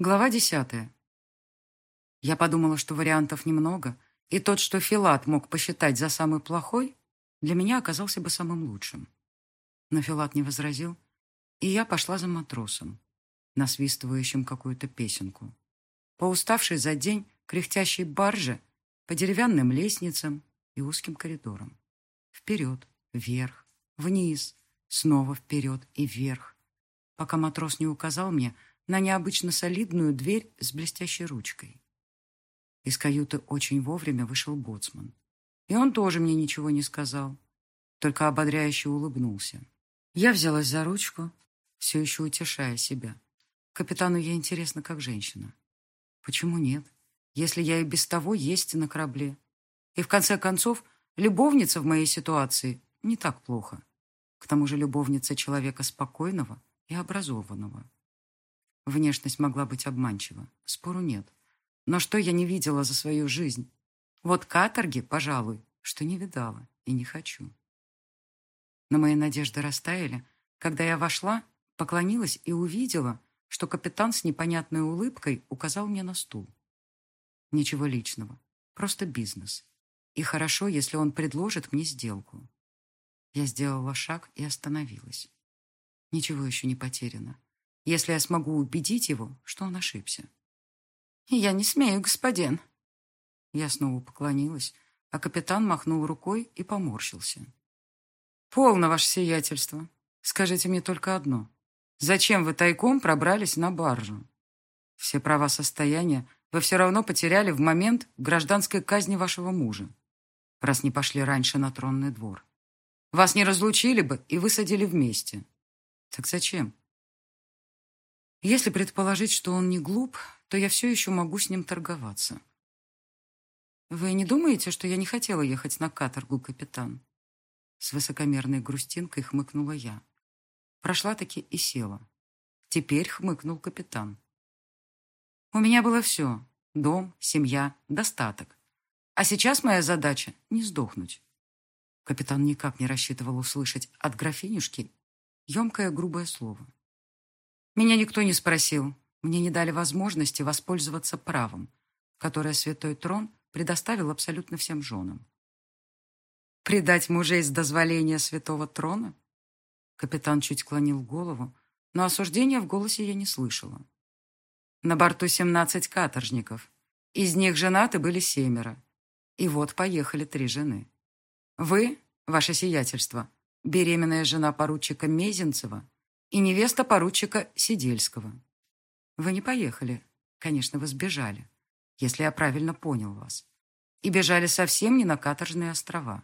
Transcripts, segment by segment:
Глава десятая. Я подумала, что вариантов немного, и тот, что Филат мог посчитать за самый плохой, для меня оказался бы самым лучшим. Но Филат не возразил, и я пошла за матросом, насвистывающим какую-то песенку. По уставшей за день кряхтящей барже, по деревянным лестницам и узким коридорам. Вперед, вверх, вниз, снова вперед и вверх, пока матрос не указал мне, на необычно солидную дверь с блестящей ручкой. Из каюты очень вовремя вышел боцман. И он тоже мне ничего не сказал, только ободряюще улыбнулся. Я взялась за ручку, все еще утешая себя. Капитану я интересна как женщина. Почему нет, если я и без того есть на корабле? И в конце концов, любовница в моей ситуации не так плохо. К тому же любовница человека спокойного и образованного. Внешность могла быть обманчива, спору нет. Но что я не видела за свою жизнь? Вот каторги, пожалуй, что не видала и не хочу. Но мои надежды растаяли, когда я вошла, поклонилась и увидела, что капитан с непонятной улыбкой указал мне на стул. Ничего личного, просто бизнес. И хорошо, если он предложит мне сделку. Я сделала шаг и остановилась. Ничего еще не потеряно если я смогу убедить его, что он ошибся. «Я не смею, господин». Я снова поклонилась, а капитан махнул рукой и поморщился. «Полно, ваше сиятельство. Скажите мне только одно. Зачем вы тайком пробрались на баржу? Все права состояния вы все равно потеряли в момент гражданской казни вашего мужа, раз не пошли раньше на тронный двор. Вас не разлучили бы и высадили вместе. Так зачем? Если предположить, что он не глуп, то я все еще могу с ним торговаться. Вы не думаете, что я не хотела ехать на каторгу, капитан? С высокомерной грустинкой хмыкнула я. Прошла-таки и села. Теперь хмыкнул капитан. У меня было все. Дом, семья, достаток. А сейчас моя задача — не сдохнуть. Капитан никак не рассчитывал услышать от графинюшки емкое грубое слово. Меня никто не спросил. Мне не дали возможности воспользоваться правом, которое Святой Трон предоставил абсолютно всем женам. «Предать мужей с дозволения Святого Трона?» Капитан чуть клонил голову, но осуждения в голосе я не слышала. На борту семнадцать каторжников. Из них женаты были семеро. И вот поехали три жены. Вы, ваше сиятельство, беременная жена поручика Мезенцева, и невеста поручика Сидельского. Вы не поехали. Конечно, вы сбежали, если я правильно понял вас. И бежали совсем не на каторжные острова.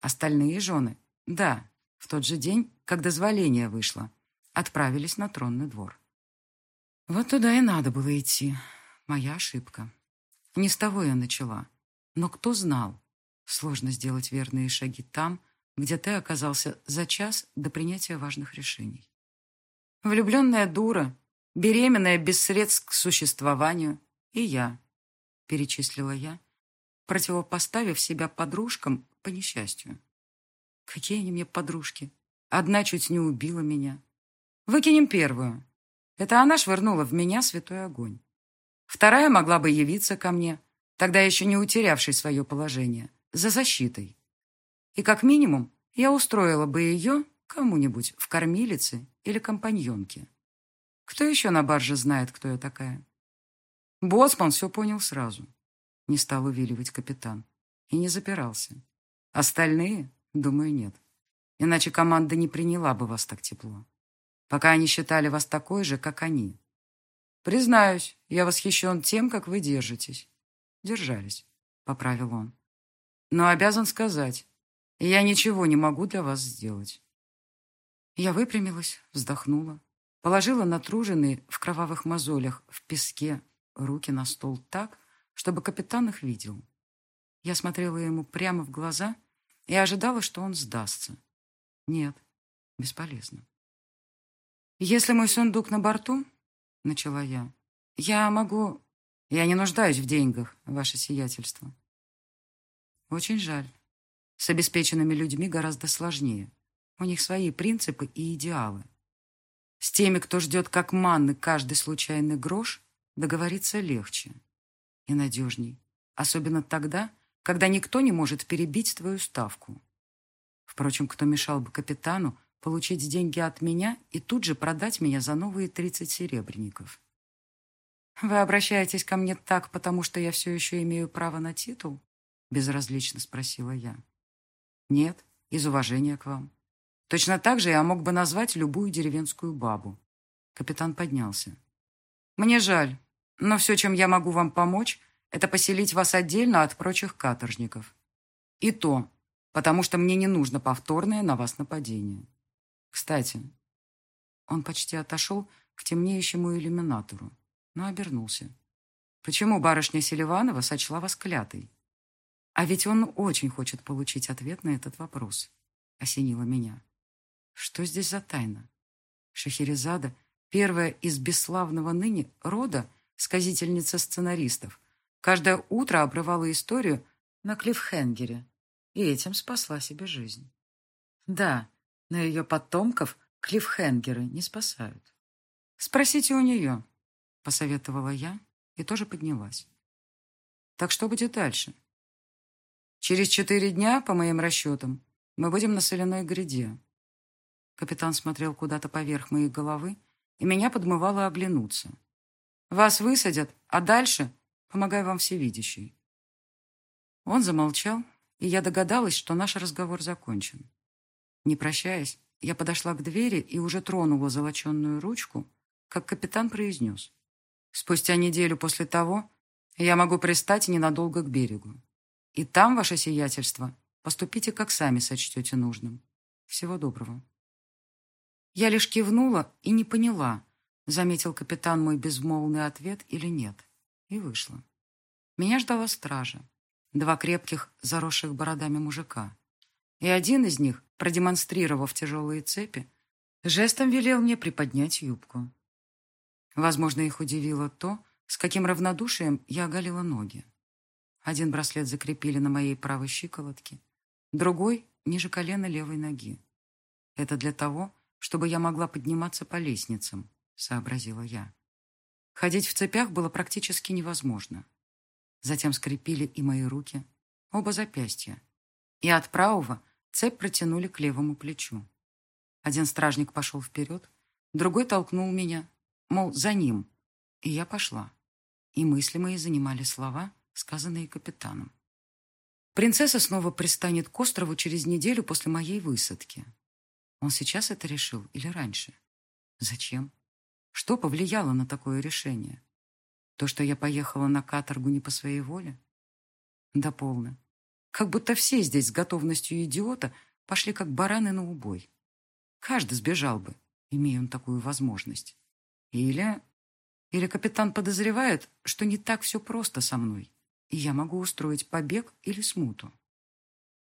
Остальные жены, да, в тот же день, когда дозволение вышло, отправились на тронный двор. Вот туда и надо было идти. Моя ошибка. Не с того я начала. Но кто знал? Сложно сделать верные шаги там, где ты оказался за час до принятия важных решений. Влюбленная дура, беременная без средств к существованию, и я, перечислила я, противопоставив себя подружкам по несчастью. Какие они мне подружки? Одна чуть не убила меня. Выкинем первую. Это она швырнула в меня святой огонь. Вторая могла бы явиться ко мне, тогда еще не утерявшей свое положение, за защитой. И как минимум я устроила бы ее кому-нибудь в кормилице или компаньонке. Кто еще на барже знает, кто я такая? Боцман все понял сразу. Не стал увиливать капитан. И не запирался. Остальные, думаю, нет. Иначе команда не приняла бы вас так тепло. Пока они считали вас такой же, как они. Признаюсь, я восхищен тем, как вы держитесь. Держались, поправил он. Но обязан сказать, я ничего не могу для вас сделать. Я выпрямилась, вздохнула, положила натруженные в кровавых мозолях в песке руки на стол так, чтобы капитан их видел. Я смотрела ему прямо в глаза и ожидала, что он сдастся. Нет, бесполезно. «Если мой сундук на борту, — начала я, — я могу... Я не нуждаюсь в деньгах, ваше сиятельство. Очень жаль. С обеспеченными людьми гораздо сложнее. У них свои принципы и идеалы. С теми, кто ждет как манны каждый случайный грош, договориться легче и надежней. Особенно тогда, когда никто не может перебить твою ставку. Впрочем, кто мешал бы капитану получить деньги от меня и тут же продать меня за новые 30 серебряников? «Вы обращаетесь ко мне так, потому что я все еще имею право на титул?» Безразлично спросила я. «Нет, из уважения к вам. Точно так же я мог бы назвать любую деревенскую бабу». Капитан поднялся. «Мне жаль, но все, чем я могу вам помочь, это поселить вас отдельно от прочих каторжников. И то, потому что мне не нужно повторное на вас нападение. Кстати, он почти отошел к темнеющему иллюминатору, но обернулся. Почему барышня Селиванова сочла вас клятой? А ведь он очень хочет получить ответ на этот вопрос. Осенило меня. Что здесь за тайна? Шахерезада, первая из бесславного ныне рода, сказительница сценаристов, каждое утро обрывала историю на клиффхенгере и этим спасла себе жизнь. Да, но ее потомков клиффхенгеры не спасают. «Спросите у нее», — посоветовала я и тоже поднялась. «Так что будет дальше?» «Через четыре дня, по моим расчетам, мы будем на соляной гряде». Капитан смотрел куда-то поверх моей головы, и меня подмывало оглянуться. «Вас высадят, а дальше помогаю вам всевидящий». Он замолчал, и я догадалась, что наш разговор закончен. Не прощаясь, я подошла к двери и уже тронула золоченную ручку, как капитан произнес. «Спустя неделю после того я могу пристать ненадолго к берегу. И там, ваше сиятельство, поступите, как сами сочтете нужным. Всего доброго». Я лишь кивнула и не поняла, заметил капитан мой безмолвный ответ или нет, и вышла. Меня ждала стража, два крепких, заросших бородами мужика. И один из них, продемонстрировав тяжелые цепи, жестом велел мне приподнять юбку. Возможно, их удивило то, с каким равнодушием я оголила ноги. Один браслет закрепили на моей правой щиколотке, другой — ниже колена левой ноги. Это для того, чтобы я могла подниматься по лестницам, сообразила я. Ходить в цепях было практически невозможно. Затем скрепили и мои руки, оба запястья, и от правого Цепь протянули к левому плечу. Один стражник пошел вперед, другой толкнул меня, мол, за ним. И я пошла. И мысли мои занимали слова, сказанные капитаном. Принцесса снова пристанет к острову через неделю после моей высадки. Он сейчас это решил или раньше? Зачем? Что повлияло на такое решение? То, что я поехала на каторгу не по своей воле? Да полно. Как будто все здесь с готовностью идиота пошли как бараны на убой. Каждый сбежал бы, имея он такую возможность. Или... Или капитан подозревает, что не так все просто со мной, и я могу устроить побег или смуту.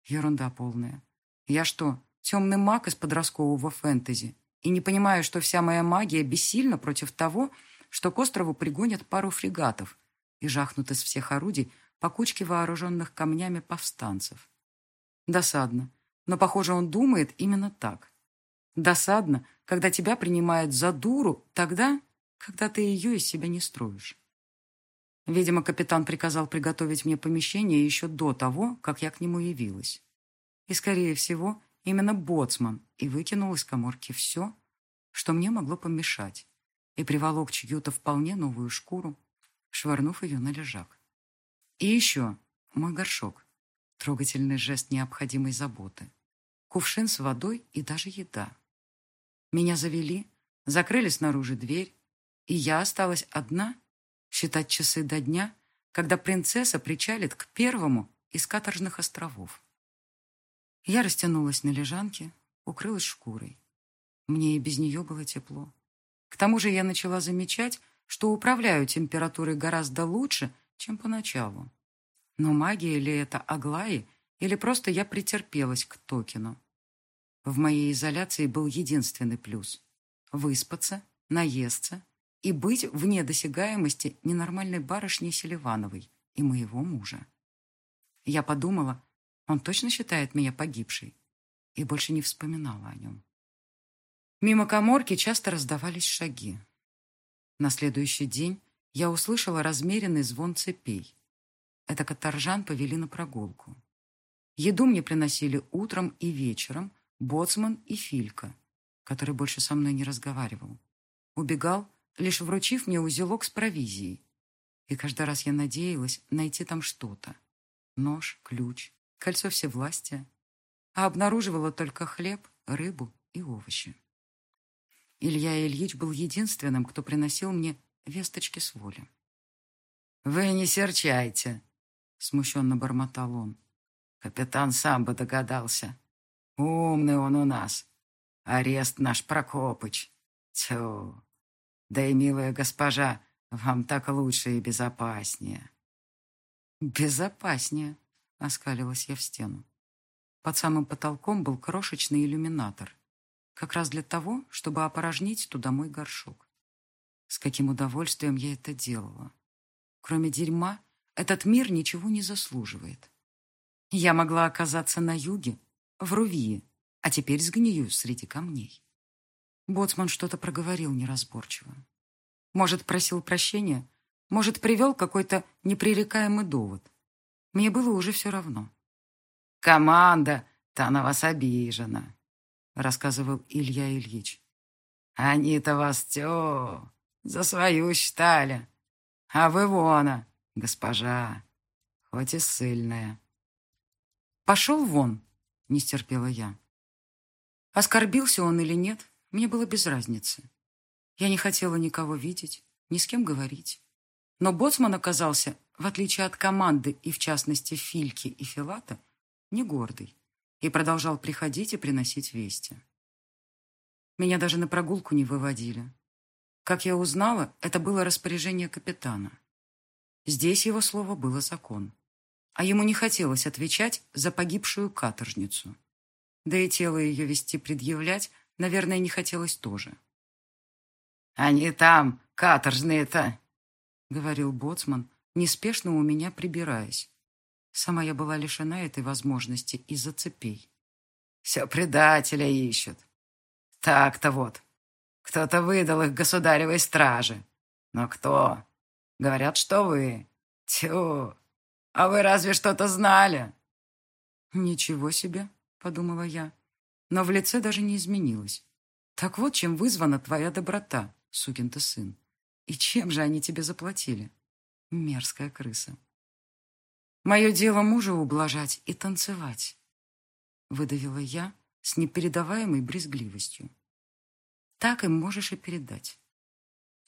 Ерунда полная. Я что, темный маг из подросткового фэнтези, и не понимаю, что вся моя магия бессильна против того, что к острову пригонят пару фрегатов и жахнут из всех орудий по кучке вооруженных камнями повстанцев. Досадно, но, похоже, он думает именно так. Досадно, когда тебя принимают за дуру тогда, когда ты ее из себя не строишь. Видимо, капитан приказал приготовить мне помещение еще до того, как я к нему явилась. И, скорее всего, именно боцман и выкинул из коморки все, что мне могло помешать, и приволок чью-то вполне новую шкуру, швырнув ее на лежак. И еще мой горшок. Трогательный жест необходимой заботы. Кувшин с водой и даже еда. Меня завели, закрыли снаружи дверь, и я осталась одна считать часы до дня, когда принцесса причалит к первому из каторжных островов. Я растянулась на лежанке, укрылась шкурой. Мне и без нее было тепло. К тому же я начала замечать, что управляю температурой гораздо лучше, чем поначалу. Но магия ли это Аглаи, или просто я претерпелась к Токину? В моей изоляции был единственный плюс – выспаться, наесться и быть вне досягаемости ненормальной барышни Селивановой и моего мужа. Я подумала, он точно считает меня погибшей, и больше не вспоминала о нем. Мимо коморки часто раздавались шаги. На следующий день я услышала размеренный звон цепей. Это каторжан повели на прогулку. Еду мне приносили утром и вечером боцман и Филька, который больше со мной не разговаривал. Убегал, лишь вручив мне узелок с провизией. И каждый раз я надеялась найти там что-то. Нож, ключ, кольцо всевластия. А обнаруживала только хлеб, рыбу и овощи. Илья Ильич был единственным, кто приносил мне весточки с воли. «Вы не серчайте», — смущенно бормотал он. «Капитан сам бы догадался. Умный он у нас. Арест наш Прокопыч. Тьфу. Да и, милая госпожа, вам так лучше и безопаснее». «Безопаснее», — оскалилась я в стену. Под самым потолком был крошечный иллюминатор. Как раз для того, чтобы опорожнить туда мой горшок. С каким удовольствием я это делала. Кроме дерьма, этот мир ничего не заслуживает. Я могла оказаться на юге, в Рувии, а теперь сгнию среди камней. Боцман что-то проговорил неразборчиво. Может, просил прощения, может, привел какой-то непререкаемый довод. Мне было уже все равно. «Команда, та на вас обижена», — рассказывал Илья Ильич. «Они-то вас, тё, за свою считали. А вы вона, госпожа, хоть и сильная. «Пошел вон!» — не стерпела я. Оскорбился он или нет, мне было без разницы. Я не хотела никого видеть, ни с кем говорить. Но боцман оказался, в отличие от команды и, в частности, Фильки и Филата, не гордый и продолжал приходить и приносить вести. Меня даже на прогулку не выводили. Как я узнала, это было распоряжение капитана. Здесь его слово было закон. А ему не хотелось отвечать за погибшую каторжницу. Да и тело ее вести предъявлять, наверное, не хотелось тоже. «Они там, каторжные-то!» — говорил боцман, неспешно у меня прибираясь. Сама я была лишена этой возможности из-за цепей. «Все предателя ищут. Так-то вот, кто-то выдал их государевой страже. Но кто? Говорят, что вы. Тю. А вы разве что-то знали? Ничего себе, подумала я. Но в лице даже не изменилось. Так вот, чем вызвана твоя доброта, сукин ты сын. И чем же они тебе заплатили? Мерзкая крыса. Мое дело мужа ублажать и танцевать. Выдавила я с непередаваемой брезгливостью так им можешь и передать.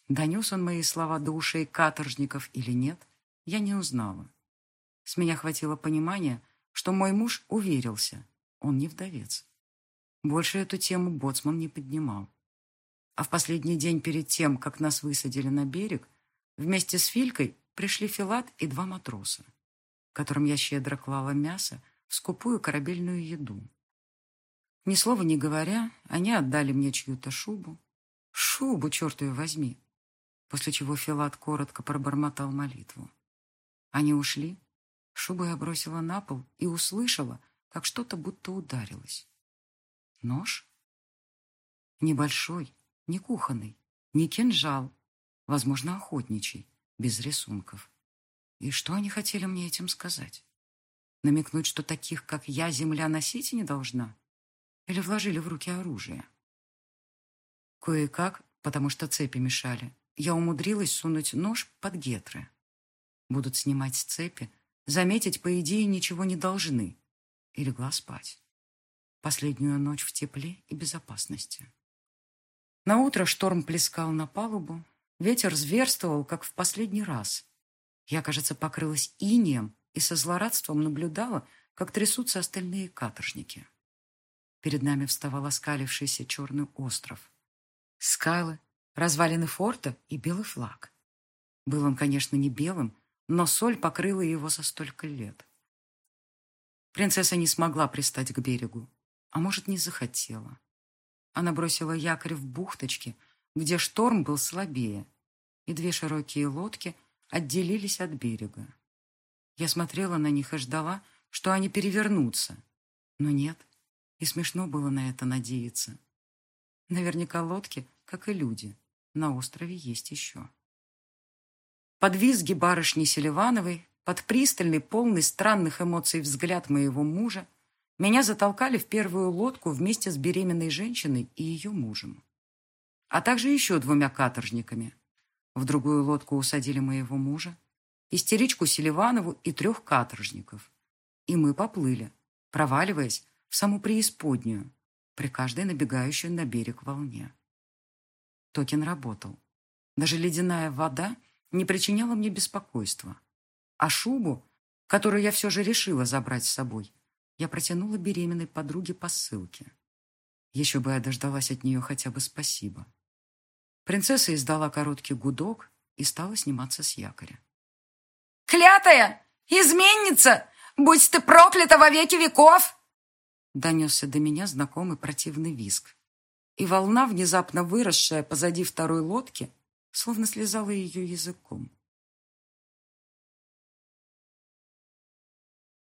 Донес он мои слова до ушей каторжников или нет, я не узнала. С меня хватило понимания, что мой муж уверился, он не вдовец. Больше эту тему боцман не поднимал. А в последний день перед тем, как нас высадили на берег, вместе с Филькой пришли Филат и два матроса, которым я щедро клала мясо в скупую корабельную еду. Ни слова не говоря, они отдали мне чью-то шубу. Шубу, черт ее возьми. После чего Филат коротко пробормотал молитву. Они ушли. Шубу я бросила на пол и услышала, как что-то будто ударилось. Нож? Небольшой, не кухонный, не кинжал. Возможно, охотничий, без рисунков. И что они хотели мне этим сказать? Намекнуть, что таких, как я, земля носить не должна? Или вложили в руки оружие? Кое-как, потому что цепи мешали, я умудрилась сунуть нож под гетры. Будут снимать цепи, заметить, по идее, ничего не должны. И легла спать. Последнюю ночь в тепле и безопасности. На утро шторм плескал на палубу, ветер зверствовал, как в последний раз. Я, кажется, покрылась инием и со злорадством наблюдала, как трясутся остальные каторжники. Перед нами вставал оскалившийся черный остров. Скалы, развалины форта и белый флаг. Был он, конечно, не белым, но соль покрыла его за столько лет. Принцесса не смогла пристать к берегу, а может, не захотела. Она бросила якорь в бухточке, где шторм был слабее, и две широкие лодки отделились от берега. Я смотрела на них и ждала, что они перевернутся, но нет и смешно было на это надеяться. Наверняка лодки, как и люди, на острове есть еще. Под визги барышни Селивановой, под пристальный, полный странных эмоций взгляд моего мужа, меня затолкали в первую лодку вместе с беременной женщиной и ее мужем, а также еще двумя каторжниками. В другую лодку усадили моего мужа, истеричку Селиванову и трех каторжников. И мы поплыли, проваливаясь в саму преисподнюю, при каждой набегающей на берег волне. Токин работал. Даже ледяная вода не причиняла мне беспокойства. А шубу, которую я все же решила забрать с собой, я протянула беременной подруге по ссылке. Еще бы я дождалась от нее хотя бы спасибо. Принцесса издала короткий гудок и стала сниматься с якоря. «Клятая! Изменница! Будь ты проклята во веки веков!» Донесся до меня знакомый противный визг. И волна, внезапно выросшая позади второй лодки, словно слезала ее языком.